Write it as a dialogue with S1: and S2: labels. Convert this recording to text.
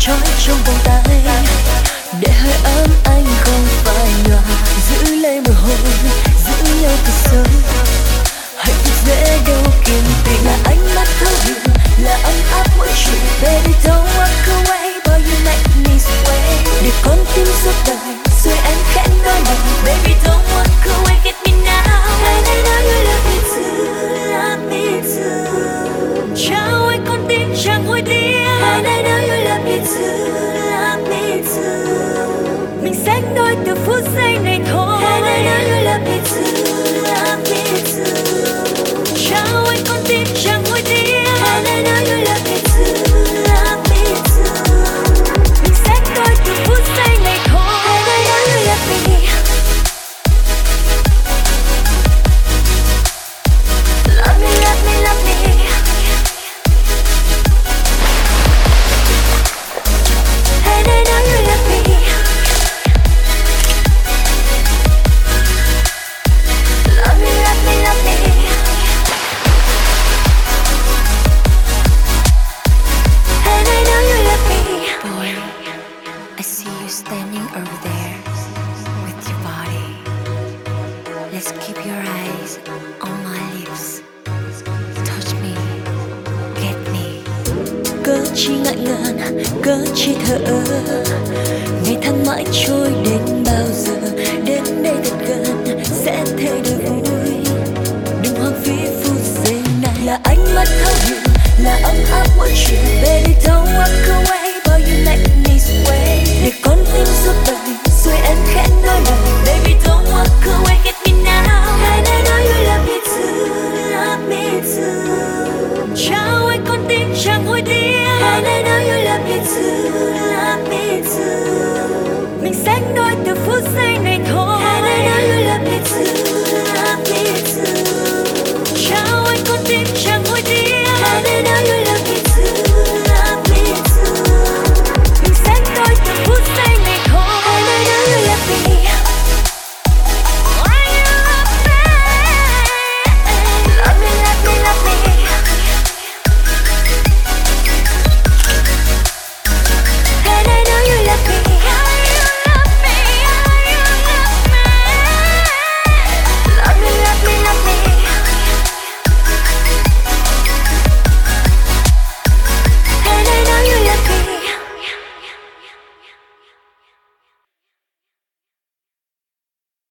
S1: trói trong vòng tay.
S2: over there with your body. Let's keep your eyes on my lips. Touch me, get me.
S1: Cớ chi ngại ngần, cớ chi thở Ngày tháng mãi trôi đến bao giờ Đến đây thật gần, sẽ thấy được vui Đừng hoang phí phút giây này Là ánh mắt thấu hiểu, là ấm áp mỗi chuyện Baby don't walk away, but you make me sway